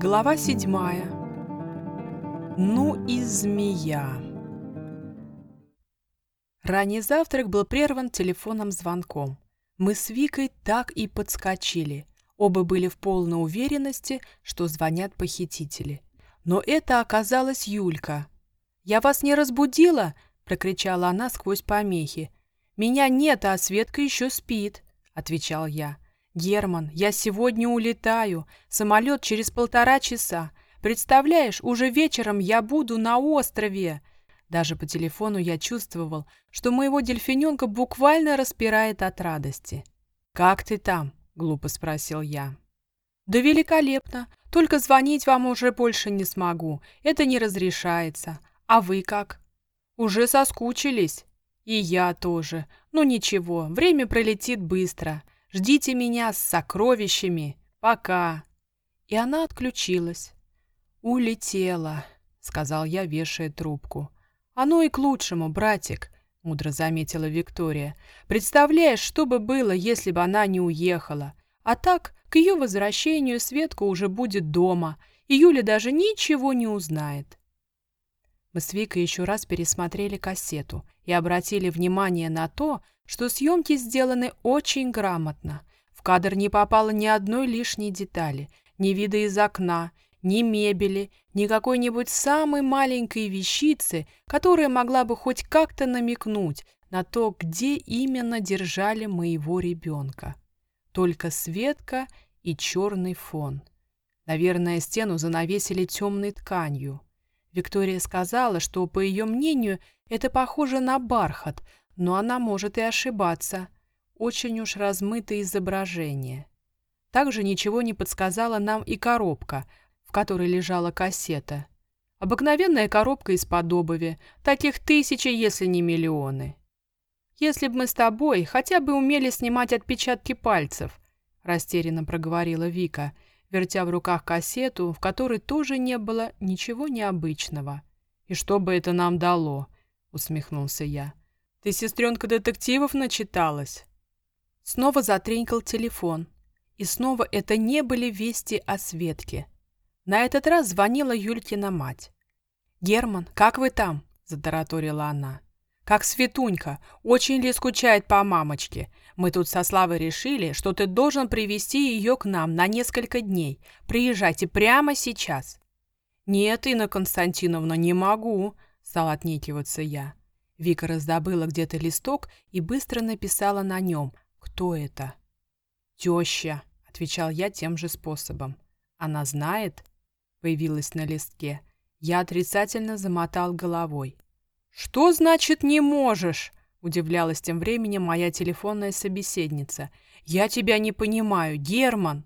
Глава седьмая. Ну и змея. Ранний завтрак был прерван телефонным звонком. Мы с Викой так и подскочили. Оба были в полной уверенности, что звонят похитители. Но это оказалась Юлька. «Я вас не разбудила?» – прокричала она сквозь помехи. «Меня нет, а Светка еще спит», – отвечал я. «Герман, я сегодня улетаю. Самолет через полтора часа. Представляешь, уже вечером я буду на острове!» Даже по телефону я чувствовал, что моего дельфиненка буквально распирает от радости. «Как ты там?» — глупо спросил я. «Да великолепно. Только звонить вам уже больше не смогу. Это не разрешается. А вы как?» «Уже соскучились?» «И я тоже. Ну ничего, время пролетит быстро. Ждите меня с сокровищами. Пока!» И она отключилась. «Улетела», — сказал я, вешая трубку. «Оно и к лучшему, братик», — мудро заметила Виктория. «Представляешь, что бы было, если бы она не уехала? А так, к ее возвращению Светка уже будет дома, и Юля даже ничего не узнает». Мы с Викой еще раз пересмотрели кассету и обратили внимание на то, что съемки сделаны очень грамотно. В кадр не попало ни одной лишней детали, ни вида из окна, ни мебели, ни какой-нибудь самой маленькой вещицы, которая могла бы хоть как-то намекнуть на то, где именно держали моего ребенка. Только Светка и черный фон. Наверное, стену занавесили темной тканью. Виктория сказала, что, по ее мнению, это похоже на бархат, но она может и ошибаться. Очень уж размытое изображение. Также ничего не подсказала нам и коробка, в которой лежала кассета. Обыкновенная коробка из-под обуви, таких тысячи, если не миллионы. «Если бы мы с тобой хотя бы умели снимать отпечатки пальцев», растерянно проговорила Вика, вертя в руках кассету, в которой тоже не было ничего необычного. «И что бы это нам дало?» усмехнулся я. Ты, сестренка, детективов начиталась?» Снова затренькал телефон. И снова это не были вести о Светке. На этот раз звонила Юлькина мать. «Герман, как вы там?» – затараторила она. «Как Светунька, очень ли скучает по мамочке? Мы тут со Славой решили, что ты должен привести ее к нам на несколько дней. Приезжайте прямо сейчас». «Нет, Инна Константиновна, не могу», – стал отнекиваться я. Вика раздобыла где-то листок и быстро написала на нем «Кто это?» «Теща», — отвечал я тем же способом. «Она знает?» — появилась на листке. Я отрицательно замотал головой. «Что значит «не можешь»?» — удивлялась тем временем моя телефонная собеседница. «Я тебя не понимаю, Герман!»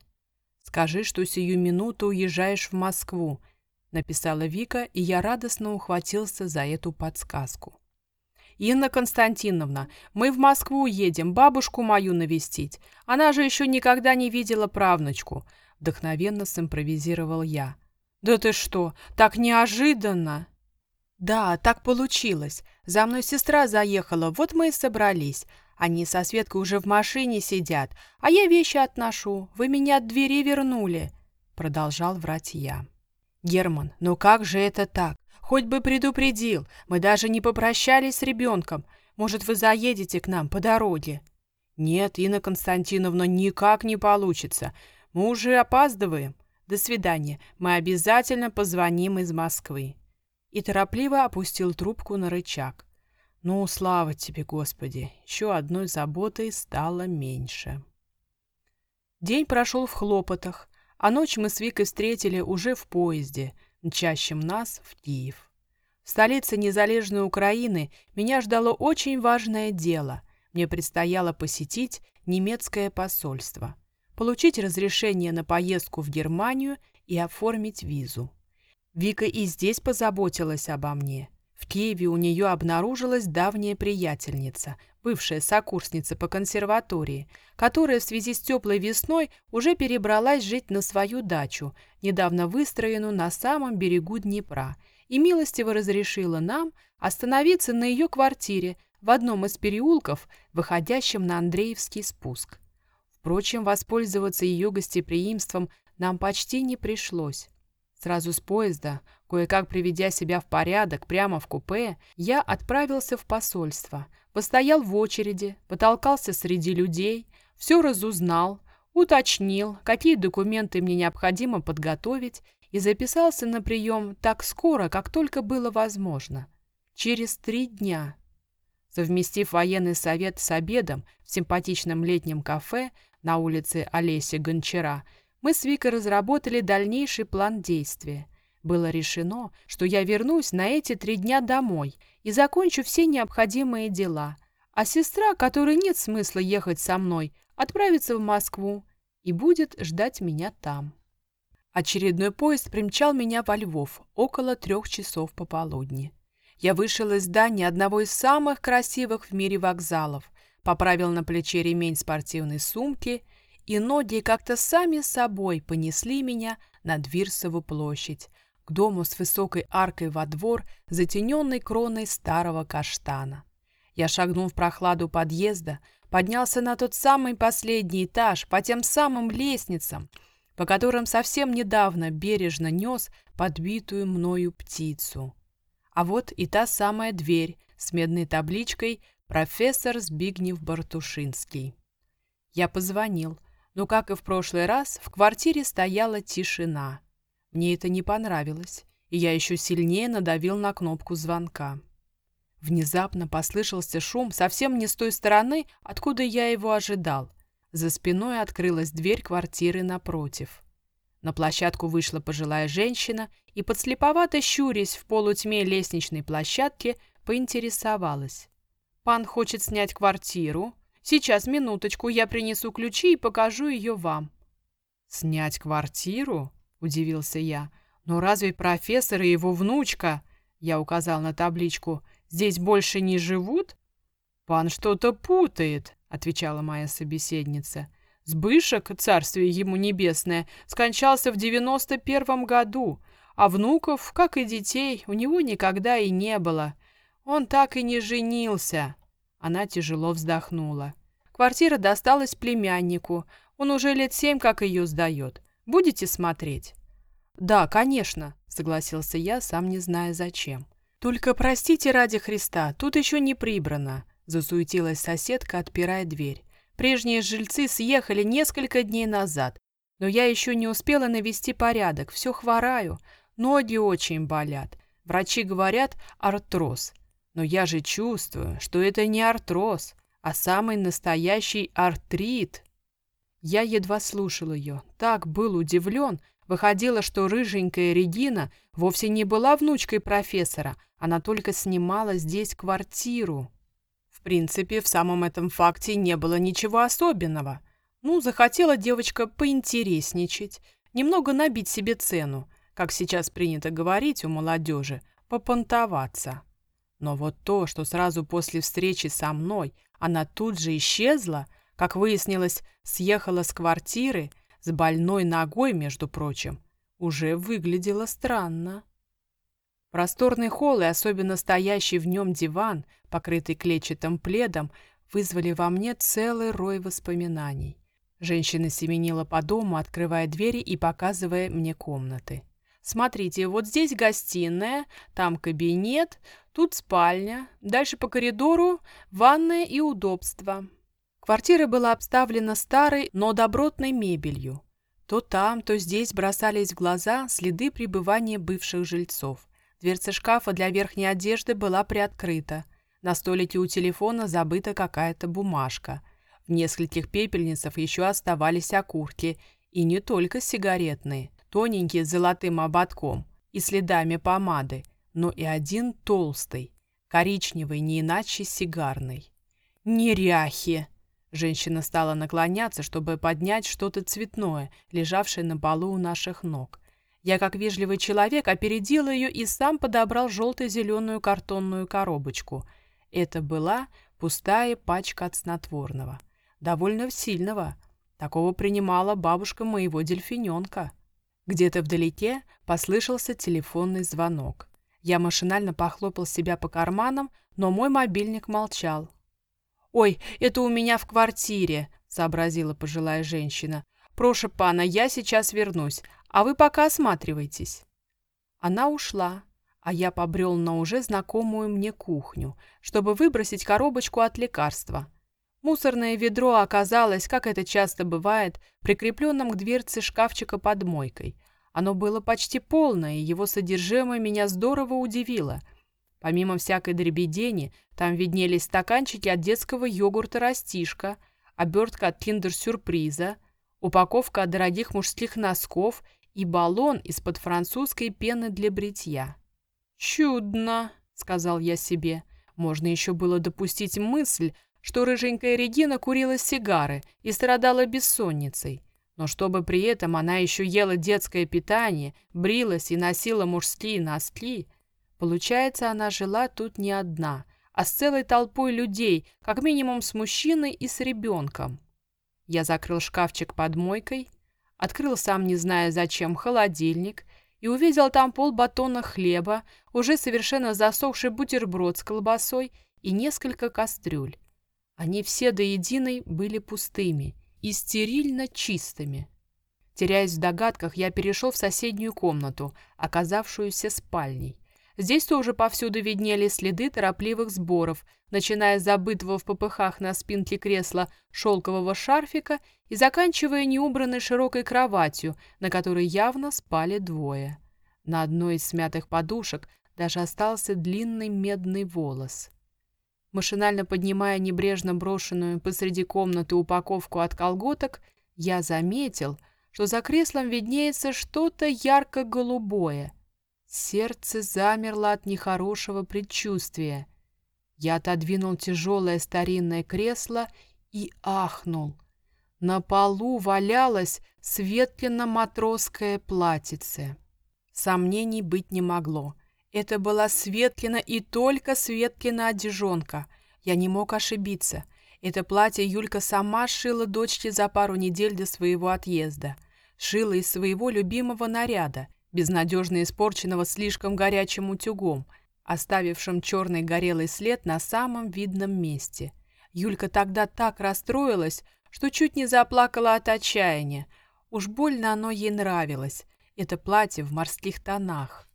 «Скажи, что сию минуту уезжаешь в Москву», — написала Вика, и я радостно ухватился за эту подсказку. «Инна Константиновна, мы в Москву едем, бабушку мою навестить. Она же еще никогда не видела правнучку», — вдохновенно симпровизировал я. «Да ты что, так неожиданно!» «Да, так получилось. За мной сестра заехала, вот мы и собрались. Они со Светкой уже в машине сидят, а я вещи отношу. Вы меня от двери вернули», — продолжал врать я. «Герман, ну как же это так? Хоть бы предупредил, мы даже не попрощались с ребенком. Может, вы заедете к нам по дороге?» «Нет, Инна Константиновна, никак не получится. Мы уже опаздываем. До свидания. Мы обязательно позвоним из Москвы». И торопливо опустил трубку на рычаг. «Ну, слава тебе, Господи! Еще одной заботой стало меньше». День прошел в хлопотах, а ночь мы с Викой встретили уже в поезде – мчащим нас в Киев. В столице незалежной Украины меня ждало очень важное дело. Мне предстояло посетить немецкое посольство, получить разрешение на поездку в Германию и оформить визу. Вика и здесь позаботилась обо мне. В Киеве у нее обнаружилась давняя приятельница, бывшая сокурсница по консерватории, которая в связи с теплой весной уже перебралась жить на свою дачу, недавно выстроенную на самом берегу Днепра, и милостиво разрешила нам остановиться на ее квартире в одном из переулков, выходящем на Андреевский спуск. Впрочем, воспользоваться ее гостеприимством нам почти не пришлось. Сразу с поезда, кое-как приведя себя в порядок прямо в купе, я отправился в посольство, постоял в очереди, потолкался среди людей, все разузнал, уточнил, какие документы мне необходимо подготовить и записался на прием так скоро, как только было возможно. Через три дня. Совместив военный совет с обедом в симпатичном летнем кафе на улице Олеси Гончара, мы с Викой разработали дальнейший план действия. Было решено, что я вернусь на эти три дня домой и закончу все необходимые дела, а сестра, которой нет смысла ехать со мной, отправится в Москву и будет ждать меня там. Очередной поезд примчал меня во Львов около трех часов пополудни. Я вышел из здания одного из самых красивых в мире вокзалов, поправил на плече ремень спортивной сумки и ноги как-то сами собой понесли меня на Двирсову площадь, к дому с высокой аркой во двор, затененной кроной старого каштана. Я шагнул в прохладу подъезда, поднялся на тот самый последний этаж, по тем самым лестницам, по которым совсем недавно бережно нес подбитую мною птицу. А вот и та самая дверь с медной табличкой «Профессор Збигнев Бартушинский». Я позвонил, но, как и в прошлый раз, в квартире стояла тишина. Мне это не понравилось, и я еще сильнее надавил на кнопку звонка. Внезапно послышался шум совсем не с той стороны, откуда я его ожидал. За спиной открылась дверь квартиры напротив. На площадку вышла пожилая женщина и, подслеповато щурясь в полутьме лестничной площадки, поинтересовалась. «Пан хочет снять квартиру?» Сейчас, минуточку, я принесу ключи и покажу ее вам». «Снять квартиру?» – удивился я. «Но разве профессор и его внучка?» – я указал на табличку. «Здесь больше не живут?» «Пан что-то путает», – отвечала моя собеседница. «Сбышек, царствие ему небесное, скончался в девяносто первом году, а внуков, как и детей, у него никогда и не было. Он так и не женился». Она тяжело вздохнула. Квартира досталась племяннику. Он уже лет семь как ее сдает. Будете смотреть? Да, конечно, согласился я, сам не зная зачем. Только простите ради Христа, тут еще не прибрано, засуетилась соседка, отпирая дверь. Прежние жильцы съехали несколько дней назад, но я еще не успела навести порядок, все хвораю, ноги очень болят. Врачи говорят артроз. Но я же чувствую, что это не артроз, а самый настоящий артрит. Я едва слушал ее, так был удивлен. Выходило, что рыженькая Регина вовсе не была внучкой профессора, она только снимала здесь квартиру. В принципе, в самом этом факте не было ничего особенного. Ну, захотела девочка поинтересничать, немного набить себе цену, как сейчас принято говорить у молодежи, попонтоваться. Но вот то, что сразу после встречи со мной она тут же исчезла, как выяснилось, съехала с квартиры, с больной ногой, между прочим, уже выглядело странно. Просторный холл и особенно стоящий в нем диван, покрытый клетчатым пледом, вызвали во мне целый рой воспоминаний. Женщина семенила по дому, открывая двери и показывая мне комнаты. Смотрите, вот здесь гостиная, там кабинет, тут спальня, дальше по коридору ванная и удобство. Квартира была обставлена старой, но добротной мебелью. То там, то здесь бросались в глаза следы пребывания бывших жильцов. Дверца шкафа для верхней одежды была приоткрыта. На столике у телефона забыта какая-то бумажка. В нескольких пепельницах еще оставались окурки, и не только сигаретные – тоненький с золотым ободком и следами помады, но и один толстый, коричневый, не иначе сигарный. «Неряхи!» Женщина стала наклоняться, чтобы поднять что-то цветное, лежавшее на полу у наших ног. Я, как вежливый человек, опередил ее и сам подобрал желто-зеленую картонную коробочку. Это была пустая пачка от снотворного. Довольно сильного. Такого принимала бабушка моего дельфиненка. Где-то вдалеке послышался телефонный звонок. Я машинально похлопал себя по карманам, но мой мобильник молчал. «Ой, это у меня в квартире», — сообразила пожилая женщина. «Прошу пана, я сейчас вернусь, а вы пока осматривайтесь». Она ушла, а я побрел на уже знакомую мне кухню, чтобы выбросить коробочку от лекарства. Мусорное ведро оказалось, как это часто бывает, прикрепленным к дверце шкафчика под мойкой. Оно было почти полное, и его содержимое меня здорово удивило. Помимо всякой дребедени, там виднелись стаканчики от детского йогурта «Растишка», обертка от киндер-сюрприза, упаковка от дорогих мужских носков и баллон из-под французской пены для бритья. «Чудно», — сказал я себе. Можно еще было допустить мысль, что рыженькая Регина курила сигары и страдала бессонницей. Но чтобы при этом она еще ела детское питание, брилась и носила мужские носки, получается, она жила тут не одна, а с целой толпой людей, как минимум с мужчиной и с ребенком. Я закрыл шкафчик под мойкой, открыл сам не зная зачем холодильник и увидел там полбатона хлеба, уже совершенно засохший бутерброд с колбасой и несколько кастрюль. Они все до единой были пустыми и стерильно чистыми. Теряясь в догадках, я перешел в соседнюю комнату, оказавшуюся спальней. Здесь тоже повсюду виднели следы торопливых сборов, начиная с забытого в попыхах на спинке кресла шелкового шарфика и заканчивая неубранной широкой кроватью, на которой явно спали двое. На одной из смятых подушек даже остался длинный медный волос. Машинально поднимая небрежно брошенную посреди комнаты упаковку от колготок, я заметил, что за креслом виднеется что-то ярко-голубое. Сердце замерло от нехорошего предчувствия. Я отодвинул тяжелое старинное кресло и ахнул. На полу валялось светленно-матросское платьице. Сомнений быть не могло. Это была Светкина и только Светкина одежонка. Я не мог ошибиться. Это платье Юлька сама шила дочке за пару недель до своего отъезда. Шила из своего любимого наряда, безнадежно испорченного слишком горячим утюгом, оставившим черный горелый след на самом видном месте. Юлька тогда так расстроилась, что чуть не заплакала от отчаяния. Уж больно оно ей нравилось. Это платье в морских тонах.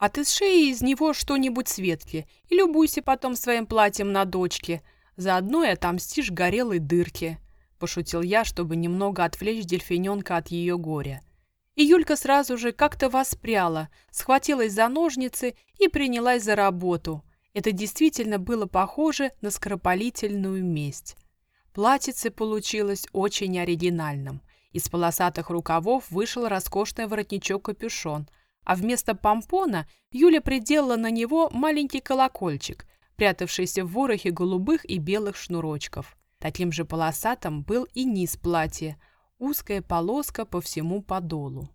А ты сшей из него что-нибудь светлее и любуйся потом своим платьем на дочке. Заодно и отомстишь горелой дырке», – пошутил я, чтобы немного отвлечь дельфиненка от ее горя. И Юлька сразу же как-то воспряла, схватилась за ножницы и принялась за работу. Это действительно было похоже на скоропалительную месть. Платьице получилось очень оригинальным. Из полосатых рукавов вышел роскошный воротничок-капюшон – а вместо помпона Юля приделала на него маленький колокольчик, прятавшийся в ворохе голубых и белых шнурочков. Таким же полосатым был и низ платья, узкая полоска по всему подолу.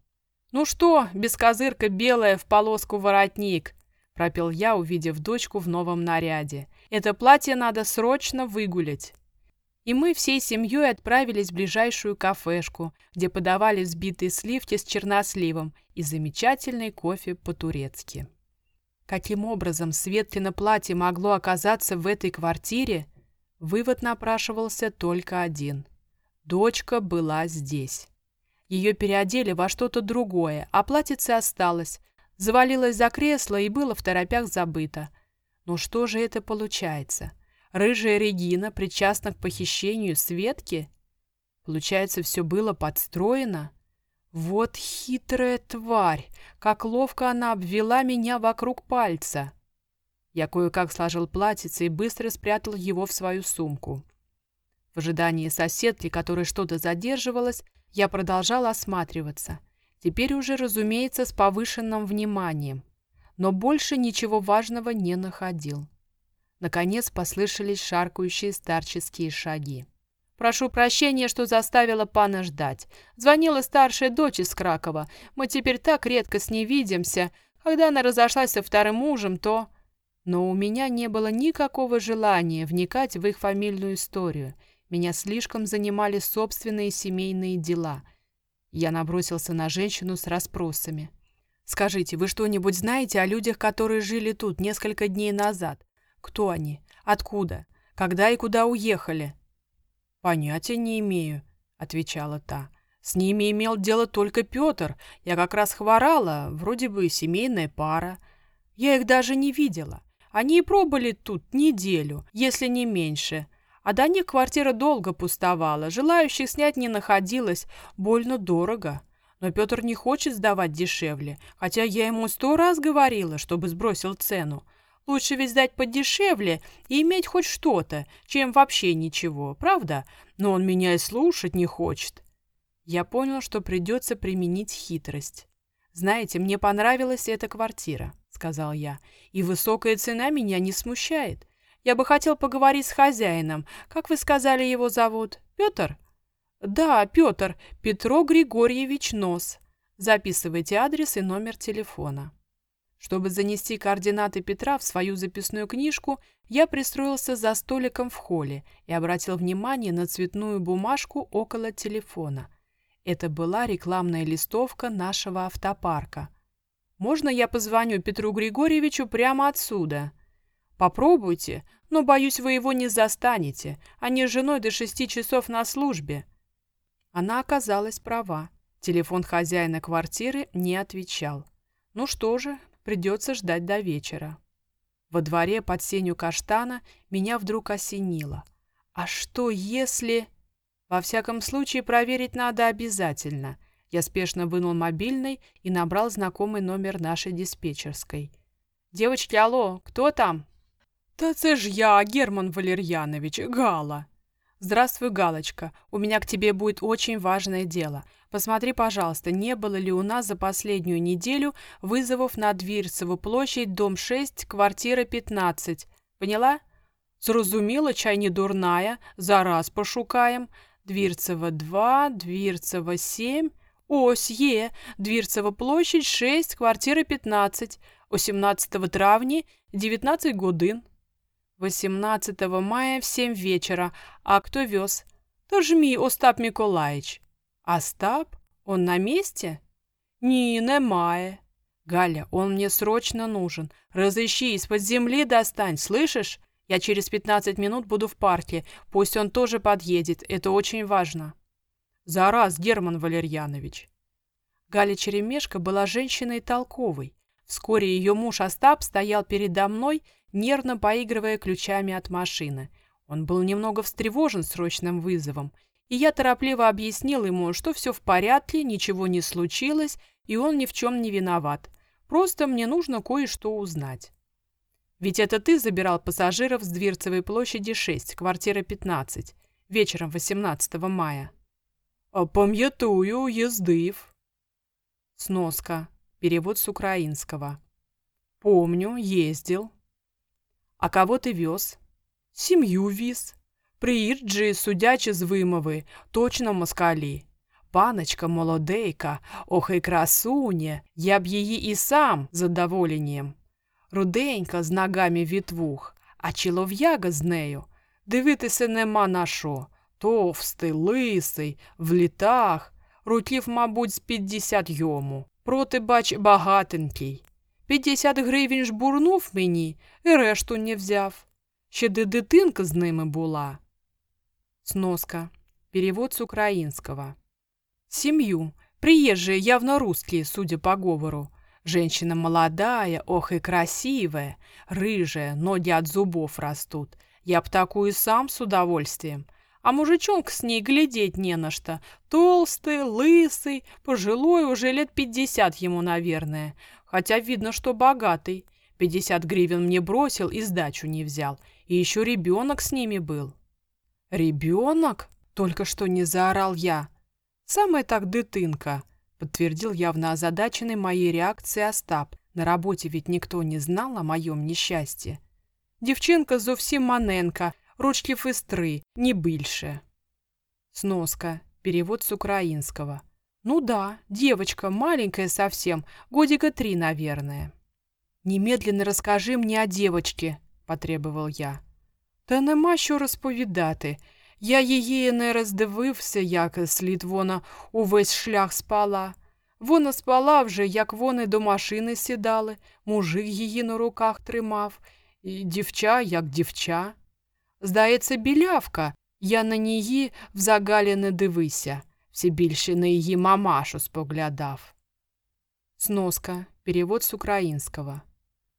«Ну что, бескозырка белая в полоску воротник!» – пропел я, увидев дочку в новом наряде. «Это платье надо срочно выгулять!» И мы всей семьей отправились в ближайшую кафешку, где подавали взбитые сливки с черносливом и замечательный кофе по-турецки. Каким образом Светкино платье могло оказаться в этой квартире? Вывод напрашивался только один. Дочка была здесь. Ее переодели во что-то другое, а платьице осталось, завалилось за кресло и было в торопях забыто. Но что же это получается? — Рыжая Регина причастна к похищению Светки? Получается, все было подстроено? Вот хитрая тварь! Как ловко она обвела меня вокруг пальца! Я кое-как сложил платьице и быстро спрятал его в свою сумку. В ожидании соседки, которой что-то задерживалось, я продолжал осматриваться. Теперь уже, разумеется, с повышенным вниманием. Но больше ничего важного не находил. Наконец послышались шаркающие старческие шаги. «Прошу прощения, что заставила пана ждать. Звонила старшая дочь из Кракова. Мы теперь так редко с ней видимся. Когда она разошлась со вторым мужем, то...» Но у меня не было никакого желания вникать в их фамильную историю. Меня слишком занимали собственные семейные дела. Я набросился на женщину с расспросами. «Скажите, вы что-нибудь знаете о людях, которые жили тут несколько дней назад? Кто они? Откуда? Когда и куда уехали?» «Понятия не имею», — отвечала та. С ними имел дело только Петр. Я как раз хворала, вроде бы семейная пара. Я их даже не видела. Они и пробыли тут неделю, если не меньше. А до них квартира долго пустовала, желающих снять не находилось, больно дорого. Но Петр не хочет сдавать дешевле, хотя я ему сто раз говорила, чтобы сбросил цену. Лучше ведь сдать подешевле и иметь хоть что-то, чем вообще ничего, правда? Но он меня и слушать не хочет. Я понял, что придется применить хитрость. «Знаете, мне понравилась эта квартира», — сказал я, — «и высокая цена меня не смущает. Я бы хотел поговорить с хозяином. Как вы сказали, его зовут? Петр?» «Да, Петр, Петро Григорьевич Нос. Записывайте адрес и номер телефона». Чтобы занести координаты Петра в свою записную книжку, я пристроился за столиком в холле и обратил внимание на цветную бумажку около телефона. Это была рекламная листовка нашего автопарка. «Можно я позвоню Петру Григорьевичу прямо отсюда?» «Попробуйте, но, боюсь, вы его не застанете. Они с женой до шести часов на службе». Она оказалась права. Телефон хозяина квартиры не отвечал. Ну что же, придется ждать до вечера. Во дворе под сенью каштана меня вдруг осенило. А что если... Во всяком случае, проверить надо обязательно. Я спешно вынул мобильный и набрал знакомый номер нашей диспетчерской. «Девочки, алло, кто там?» «Да це ж я, Герман Валерьянович, Гала». «Здравствуй, Галочка. У меня к тебе будет очень важное дело. Посмотри, пожалуйста, не было ли у нас за последнюю неделю вызовов на Двирцеву площадь, дом 6, квартира 15. Поняла?» «Зрозуміло, чай не дурная. Зараз пошукаем. Двірцева 2, Двірцева 7. Ось є. Двірцева площадь 6, квартира 15. О 17 травня 19 годин. 18 мая в 7 вечера. А кто вез? Тоже мій Остап Миколаївич. Остап? Он на месте? Ні, немає. Галя, он мне срочно нужен. Разыщи, из-под земли достань, слышишь? Я через 15 минут буду в парке. Пусть он тоже подъедет. Это очень важно. За раз, Герман Валерьянович. Галя Черемешка была женщиной толковой. Вскоре ее муж Остап стоял передо мной, нервно поигрывая ключами от машины. Он был немного встревожен срочным вызовом, и я торопливо объяснил ему, что все в порядке, ничего не случилось, и он ни в чем не виноват. Просто мне нужно кое-что узнать. Ведь это ты забирал пассажиров с Дверцевой площади 6, квартира 15, вечером 18 мая. А «Пам'ятую, ездив». Сноска. Перевод с украинского. «Помню, ездил». «А кого ты вез?» «Семью віз. Приїжджі, судячи з вимови, точно москалі. Паночка молодейка, ох і красуня, я б її і сам задоволенням руденька з ногами вітвух, а чолов'яга з нею дивитися нема на що. Товстий, лисий, в літах, років, мабуть, з п'ятдесят йому. Проти, бач, багатенький. П'ятдесят гривень ж бурнув мені і решту не взяв. Ще де дитинка з ними була. Сноска. Перевод с украинского. Семью. Приезжие явно русские, судя по говору. Женщина молодая, ох и красивая, рыжая, ноги от зубов растут. Я б такую сам с удовольствием. А мужичонка с ней глядеть не на что. Толстый, лысый, пожилой, уже лет пятьдесят ему, наверное. Хотя видно, что богатый. Пятьдесят гривен мне бросил и сдачу не взял. И еще ребенок с ними был. «Ребенок?» — только что не заорал я. «Самая так дытынка» подтвердил явно озадаченный моей реакцией Остап. На работе ведь никто не знал о моем несчастье. Девчинка зовсім маненка, ручки фестры, не больше. Сноска. Перевод с украинского. Ну да, девочка, маленькая совсем, годика три, наверное. Немедленно расскажи мне о девочке, потребовал я. Та нема що розповідати. Я її не роздивився, як слід вона увесь шлях спала. Вона спала вже, як вони до машини сідали, мужик її на руках тримав, і дівча, як дівча. Здається, білявка, я на ній взагалі не дивися. все більше на її мамашу споглядав. Сноска. Перевод с украинского.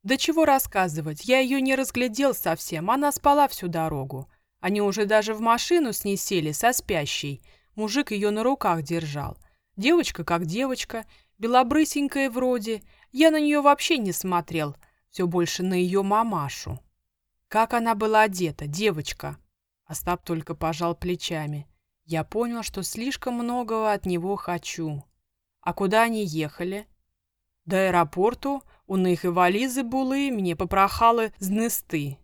Да чего рассказывать, я ее не разглядел совсем, она спала всю дорогу. Они уже даже в машину с ней сели, со спящей. Мужик ее на руках держал. Девочка как девочка, белобрысенькая вроде. Я на нее вообще не смотрел, все больше на ее мамашу. Как она была одета, девочка? Остап только пожал плечами. Я понял, что слишком многого от него хочу. А куда они ехали? До аеропорту у них і валізи були, мені попрохали знести.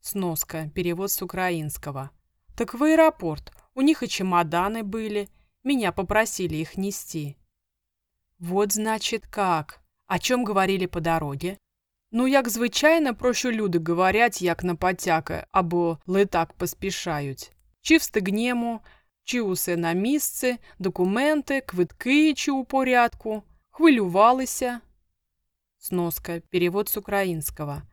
Сноска. Перевод с украинского. Так в аэропорт. У них и чемоданы были. Меня попросили их нести. Вот значит как. О чем говорили по дороге? Ну, як звичайно, про що люди говорять, як на потяки, або летак поспішають. Чи встигнемо, чи усе на місце, документи, квитки, чи у порядку. Хвилювалися. Сноска. Перевод с украинского.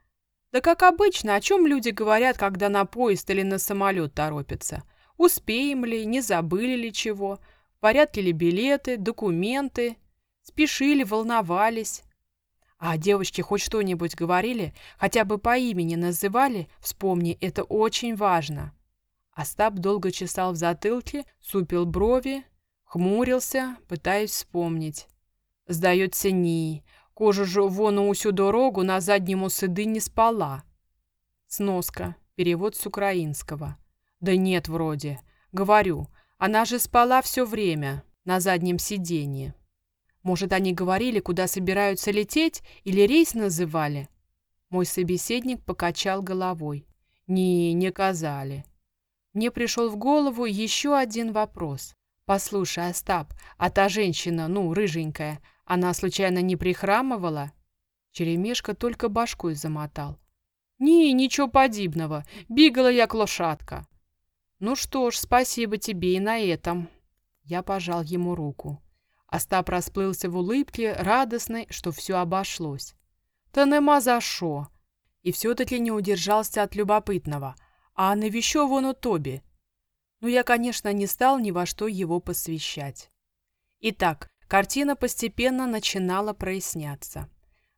Да как обычно, о чем люди говорят, когда на поезд или на самолет торопятся. Успеем ли, не забыли ли чего, в порядке ли билеты, документы, спешили, волновались. А девочки хоть что-нибудь говорили, хотя бы по имени называли, вспомни, это очень важно. Остап долго чесал в затылке, супил брови, хмурился, пытаясь вспомнить. Сдается, ні. Кожа ж вону усю дорогу на заднему сыды не спала. Сноска. Перевод с украинского. Да нет, вроде. Говорю, она же спала все время на заднем сиденье. Может, они говорили, куда собираются лететь, или рейс называли? Мой собеседник покачал головой. Не, не казали. Мне пришел в голову еще один вопрос. Послушай, Остап, а та женщина, ну, рыженькая, она случайно не прихрамывала? Черемешка только башкой замотал. «Не, ничего подобного. Бегала як лошадка». «Ну что ж, спасибо тебе и на этом». Я пожал ему руку. Остап расплылся в улыбке, радостной, что все обошлось. «Та нема за шо!» И все-таки не удержался от любопытного. «А навещу вон у Тоби?» Ну, я, конечно, не стал ни во что его посвящать. Итак, Картина постепенно начинала проясняться.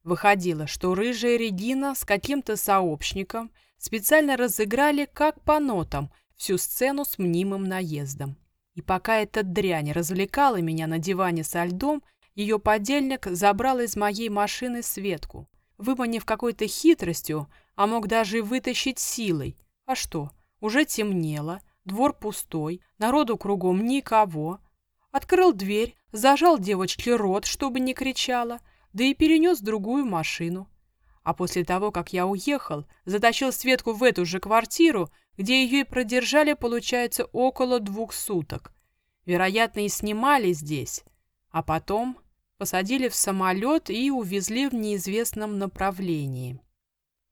Выходило, что рыжая Регина с каким-то сообщником специально разыграли, как по нотам, всю сцену с мнимым наездом. И пока эта дрянь развлекала меня на диване со льдом, ее подельник забрал из моей машины Светку, выманив какой-то хитростью, а мог даже и вытащить силой. А что, уже темнело, двор пустой, народу кругом никого. Открыл дверь, зажал девочке рот, чтобы не кричала, да и перенес другую машину. А после того, как я уехал, затащил Светку в эту же квартиру, где ее и продержали, получается, около двух суток. Вероятно, и снимали здесь. А потом посадили в самолет и увезли в неизвестном направлении.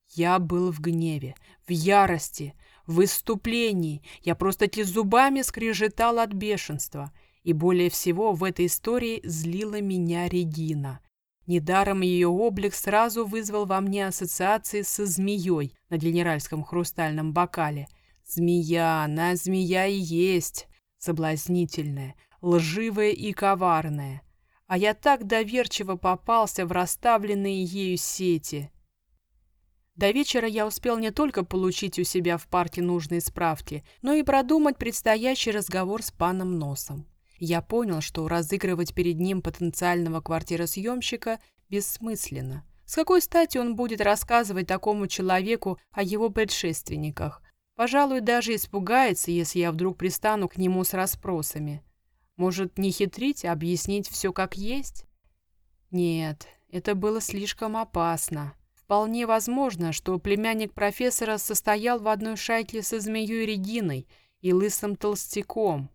Я был в гневе, в ярости, в выступлении. Я просто-таки зубами скрежетал от бешенства — и более всего в этой истории злила меня Регина. Недаром ее облик сразу вызвал во мне ассоциации со змеей на генеральском хрустальном бокале. Змея, она змея и есть, соблазнительная, лживая и коварная. А я так доверчиво попался в расставленные ею сети. До вечера я успел не только получить у себя в парке нужные справки, но и продумать предстоящий разговор с паном Носом. Я понял, что разыгрывать перед ним потенциального квартиросъемщика бессмысленно. С какой стати он будет рассказывать такому человеку о его предшественниках? Пожалуй, даже испугается, если я вдруг пристану к нему с расспросами. Может, не хитрить, а объяснить все как есть? Нет, это было слишком опасно. Вполне возможно, что племянник профессора состоял в одной шайке со змеей Региной и лысым толстяком.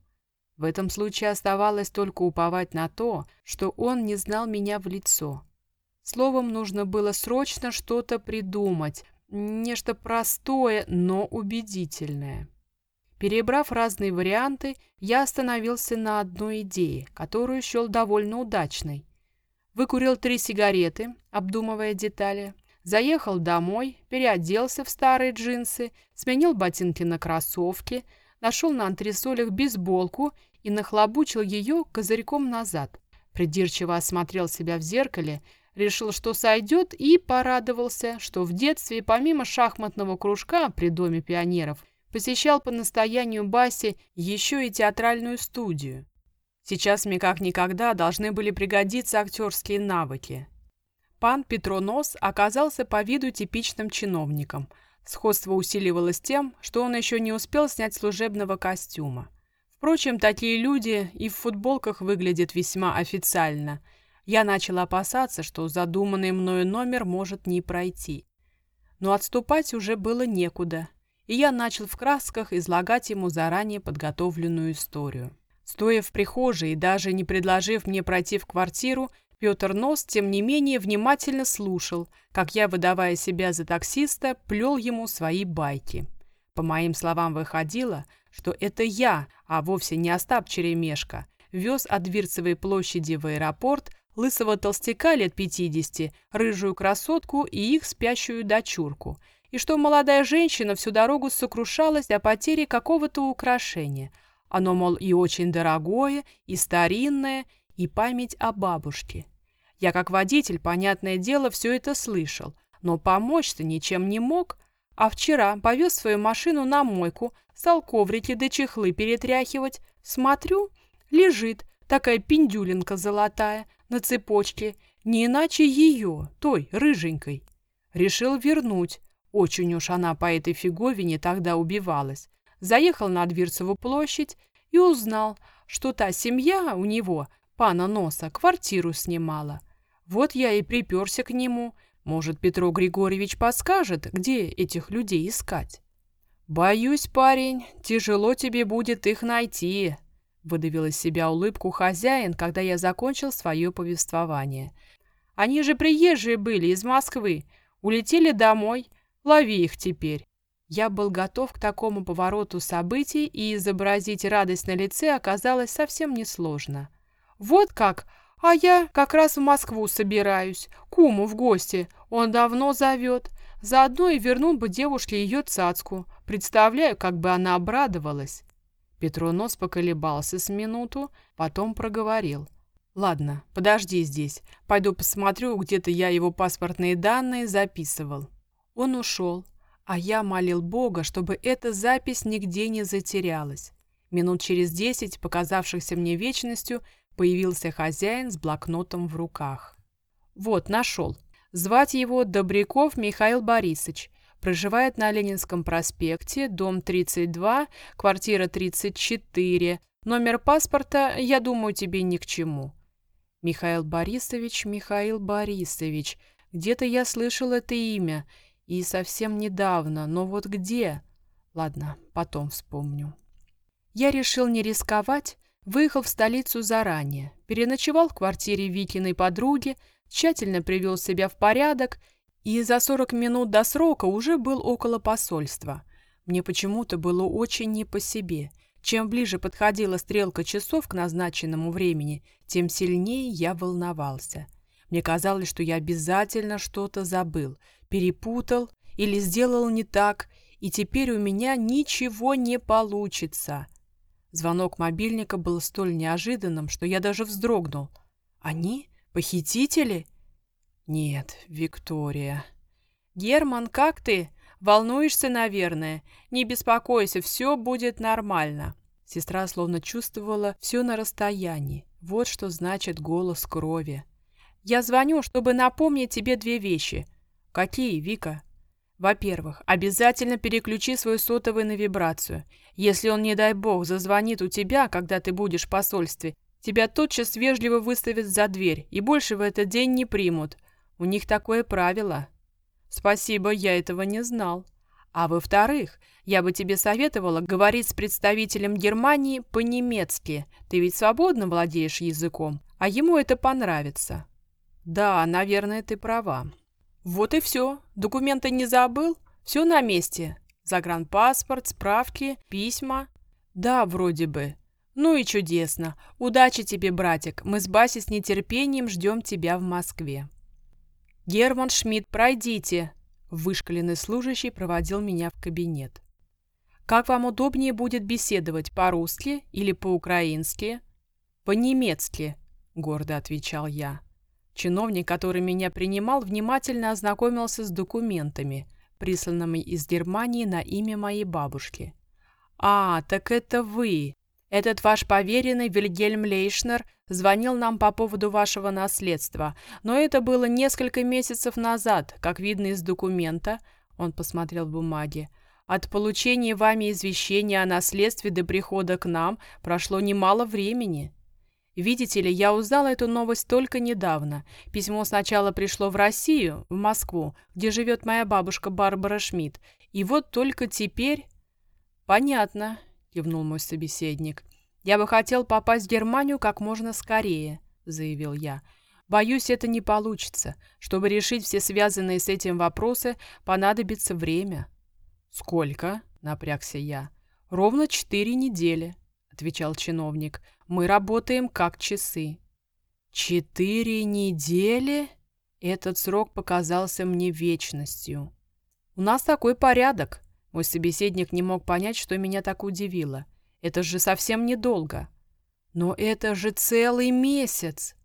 В этом случае оставалось только уповать на то, что он не знал меня в лицо. Словом, нужно было срочно что-то придумать, нечто простое, но убедительное. Перебрав разные варианты, я остановился на одной идее, которую счел довольно удачной. Выкурил три сигареты, обдумывая детали, заехал домой, переоделся в старые джинсы, сменил ботинки на кроссовки – нашел на антресолях бейсболку и нахлобучил ее козырьком назад. Придирчиво осмотрел себя в зеркале, решил, что сойдет, и порадовался, что в детстве, помимо шахматного кружка при Доме пионеров, посещал по настоянию Баси еще и театральную студию. Сейчас мне как никогда должны были пригодиться актерские навыки. Пан Петронос оказался по виду типичным чиновником. Сходство усиливалось тем, что он еще не успел снять служебного костюма. Впрочем, такие люди и в футболках выглядят весьма официально. Я начала опасаться, что задуманный мною номер может не пройти. Но отступать уже было некуда, и я начал в красках излагать ему заранее подготовленную историю. Стоя в прихожей и даже не предложив мне пройти в квартиру, Петр Нос, тем не менее, внимательно слушал, как я, выдавая себя за таксиста, плел ему свои байки. По моим словам, выходило, что это я, а вовсе не Остап Черемешка, вез от Дверцевой площади в аэропорт лысого толстяка лет 50, рыжую красотку и их спящую дочурку, и что молодая женщина всю дорогу сокрушалась о потере какого-то украшения. Оно, мол, и очень дорогое, и старинное, и память о бабушке. Я, как водитель, понятное дело, все это слышал, но помочь-то ничем не мог, а вчера повез свою машину на мойку, стал коврики да чехлы перетряхивать. Смотрю, лежит такая пиндюлинка золотая на цепочке, не иначе ее, той, рыженькой. Решил вернуть. Очень уж она по этой фиговине тогда убивалась. Заехал на Дверцеву площадь и узнал, что та семья у него, пана Носа, квартиру снимала. Вот я и приперся к нему, может, Петро Григорьевич подскажет, где этих людей искать? «Боюсь, парень, тяжело тебе будет их найти», — выдавил из себя улыбку хозяин, когда я закончил свое повествование. «Они же приезжие были из Москвы, улетели домой, лови их теперь». Я был готов к такому повороту событий, и изобразить радость на лице оказалось совсем несложно. «Вот как!» А я как раз в Москву собираюсь, куму в гости. Он давно зовет. Заодно и вернул бы девушке ее цацку. Представляю, как бы она обрадовалась. Петронос поколебался с минуту, потом проговорил. «Ладно, подожди здесь. Пойду посмотрю, где-то я его паспортные данные записывал». Он ушел, а я молил Бога, чтобы эта запись нигде не затерялась. Минут через десять, показавшихся мне вечностью, Появился хозяин с блокнотом в руках. Вот, нашел. Звать его Добряков Михаил Борисович. Проживает на Ленинском проспекте, дом 32, квартира 34. Номер паспорта, я думаю, тебе ни к чему. Михаил Борисович, Михаил Борисович. Где-то я слышал это имя. И совсем недавно, но вот где? Ладно, потом вспомню. Я решил не рисковать Выехал в столицу заранее, переночевал в квартире Викиной подруги, тщательно привел себя в порядок и за 40 минут до срока уже был около посольства. Мне почему-то было очень не по себе. Чем ближе подходила стрелка часов к назначенному времени, тем сильнее я волновался. Мне казалось, что я обязательно что-то забыл, перепутал или сделал не так, и теперь у меня ничего не получится. Звонок мобильника был столь неожиданным, что я даже вздрогнул. «Они? Похитители?» «Нет, Виктория». «Герман, как ты? Волнуешься, наверное? Не беспокойся, все будет нормально». Сестра словно чувствовала все на расстоянии. Вот что значит голос крови. «Я звоню, чтобы напомнить тебе две вещи». «Какие, Вика?» Во-первых, обязательно переключи свой сотовый на вибрацию. Если он, не дай бог, зазвонит у тебя, когда ты будешь в посольстве, тебя тотчас вежливо выставят за дверь и больше в этот день не примут. У них такое правило. Спасибо, я этого не знал. А во-вторых, я бы тебе советовала говорить с представителем Германии по-немецки. Ты ведь свободно владеешь языком, а ему это понравится. Да, наверное, ты права. Вот и все. Документы не забыл? Все на месте. Загранпаспорт, справки, письма. Да, вроде бы. Ну и чудесно. Удачи тебе, братик. Мы с Басей с нетерпением ждем тебя в Москве. Герман Шмидт, пройдите. Вышкаленный служащий проводил меня в кабинет. Как вам удобнее будет беседовать, по-русски или по-украински?» «По-немецки», — гордо отвечал я. Чиновник, который меня принимал, внимательно ознакомился с документами, присланными из Германии на имя моей бабушки. «А, так это вы! Этот ваш поверенный Вильгельм Лейшнер звонил нам по поводу вашего наследства, но это было несколько месяцев назад, как видно из документа». Он посмотрел бумаги. От получения вами извещения о наследстве до прихода к нам прошло немало времени. Видите ли, я узнала эту новость только недавно. Письмо сначала пришло в Россию, в Москву, где живет моя бабушка Барбара Шмидт. И вот только теперь... Понятно, кивнул мой собеседник. Я бы хотел попасть в Германию как можно скорее, заявил я. Боюсь, это не получится. Чтобы решить все связанные с этим вопросы, понадобится время. «Сколько?» — напрягся я. «Ровно четыре недели», — отвечал чиновник. «Мы работаем как часы». «Четыре недели?» Этот срок показался мне вечностью. «У нас такой порядок». Мой собеседник не мог понять, что меня так удивило. «Это же совсем недолго». «Но это же целый месяц!»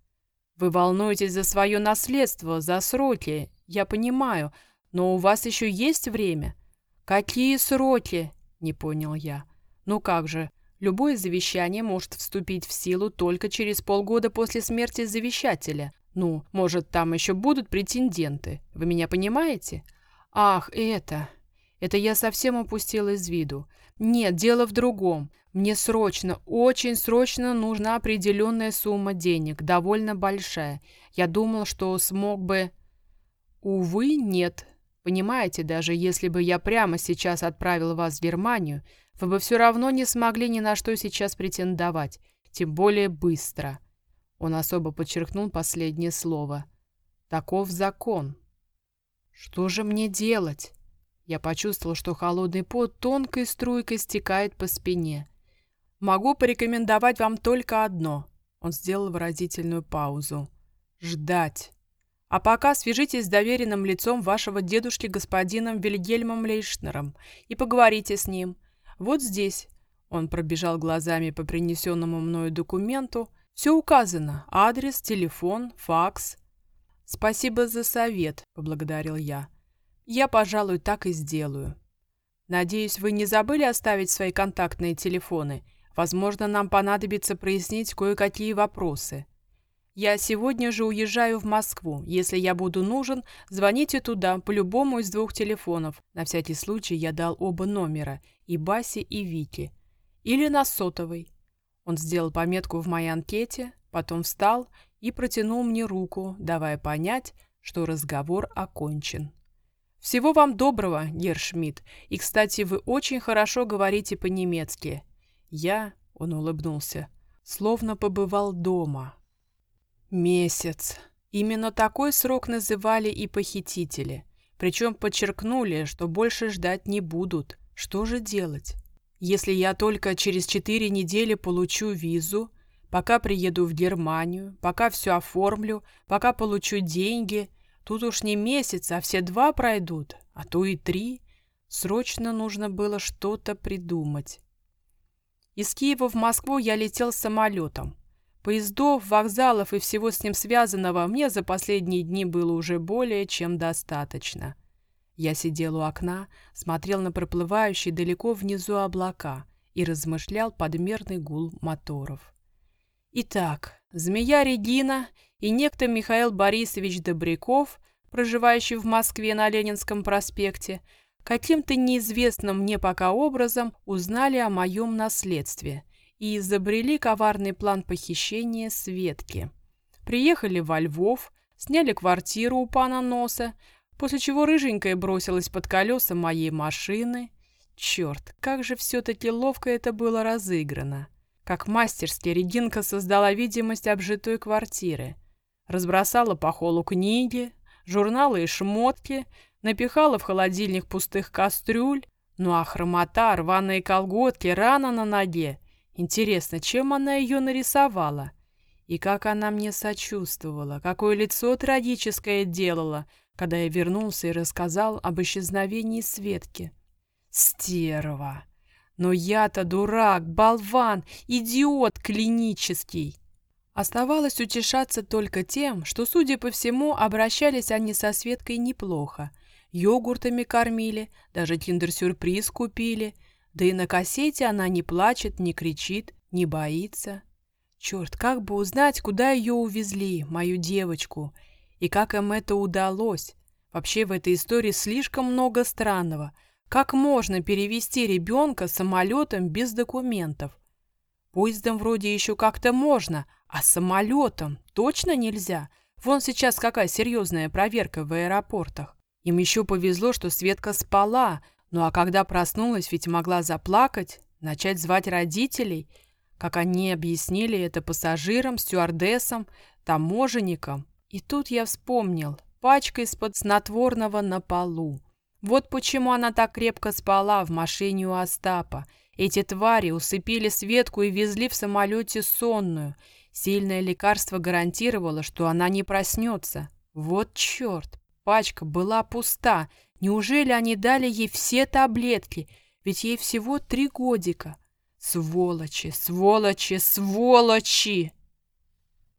«Вы волнуетесь за свое наследство, за сроки, я понимаю, но у вас еще есть время. «Какие сроки?» – не понял я. «Ну как же, любое завещание может вступить в силу только через полгода после смерти завещателя. Ну, может, там еще будут претенденты. Вы меня понимаете?» «Ах, это...» Это я совсем упустил из виду. Нет, дело в другом. Мне срочно, очень срочно нужна определенная сумма денег, довольно большая. Я думал, что смог бы... Увы, нет. Понимаете, даже если бы я прямо сейчас отправил вас в Германию, вы бы все равно не смогли ни на что сейчас претендовать, тем более быстро. Он особо подчеркнул последнее слово. Таков закон. Что же мне делать? Я почувствовал, что холодный пот тонкой струйкой стекает по спине. Могу порекомендовать вам только одно. Он сделал выразительную паузу. Ждать. А пока свяжитесь с доверенным лицом вашего дедушки господином Вильгельмом Лейшнером и поговорите с ним. Вот здесь». Он пробежал глазами по принесенному мною документу. «Все указано. Адрес, телефон, факс». «Спасибо за совет», — поблагодарил я. «Я, пожалуй, так и сделаю». «Надеюсь, вы не забыли оставить свои контактные телефоны? Возможно, нам понадобится прояснить кое-какие вопросы». Я сегодня же уезжаю в Москву. Если я буду нужен, звоните туда по любому из двух телефонов. На всякий случай я дал оба номера, и Басе, и Вике. Или на сотовый. Он сделал пометку в моей анкете, потом встал и протянул мне руку, давая понять, что разговор окончен. «Всего вам доброго, Гершмидт, и, кстати, вы очень хорошо говорите по-немецки». Я, он улыбнулся, словно побывал дома. Месяц. Именно такой срок называли и похитители. Причем подчеркнули, что больше ждать не будут. Что же делать? Если я только через четыре недели получу визу, пока приеду в Германию, пока все оформлю, пока получу деньги, тут уж не месяц, а все два пройдут, а то и три. Срочно нужно было что-то придумать. Из Киева в Москву я летел самолетом. Поездов, вокзалов и всего с ним связанного мне за последние дни было уже более чем достаточно. Я сидел у окна, смотрел на проплывающие далеко внизу облака и размышлял подмерный гул моторов. Итак, змея Регина и некто Михаил Борисович Добряков, проживающий в Москве на Ленинском проспекте, каким-то неизвестным мне пока образом узнали о моем наследстве – и изобрели коварный план похищения Светки. Приехали во Львов, сняли квартиру у пана Носа, после чего рыженькая бросилась под колеса моей машины. Черт, как же все-таки ловко это было разыграно. Как мастерски Регинка создала видимость обжитой квартиры. Разбросала по холу книги, журналы и шмотки, напихала в холодильник пустых кастрюль, ну а хромота, рваные колготки, рана на ноге Интересно, чем она ее нарисовала? И как она мне сочувствовала, какое лицо трагическое делала, когда я вернулся и рассказал об исчезновении Светки. Стерва! Но я-то дурак, болван, идиот клинический. Оставалось утешаться только тем, что, судя по всему, обращались они со Светкой неплохо. Йогуртами кормили, даже киндер-сюрприз купили. Да и на кассете она не плачет, не кричит, не боится. Черт, как бы узнать, куда ее увезли, мою девочку, и как им это удалось. Вообще в этой истории слишком много странного. Как можно перевести ребенка самолетом без документов? Поездом вроде еще как-то можно, а самолетом точно нельзя. Вон сейчас какая серьезная проверка в аэропортах. Им еще повезло, что Светка спала, ну а когда проснулась, ведь могла заплакать, начать звать родителей, как они объяснили это пассажирам, стюардессам, таможенникам. И тут я вспомнил, пачка из-под снотворного на полу. Вот почему она так крепко спала в машине у Остапа. Эти твари усыпили Светку и везли в самолете сонную. Сильное лекарство гарантировало, что она не проснется. Вот черт! Пачка была пуста. Неужели они дали ей все таблетки? Ведь ей всего три годика. Сволочи, сволочи, сволочи!